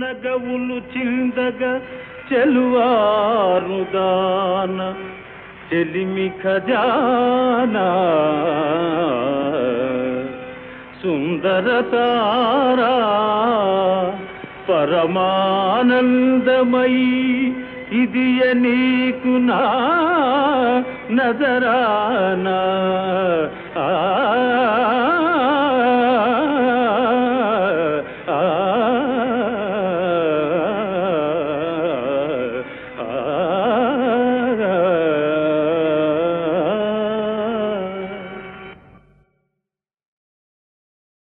నగవులు చిందగా చెలువారుదాన చెలిమి ఖజానా. సుందరతారా పరమానందమయీ ఇది నీకు నా నజరానా. ఆ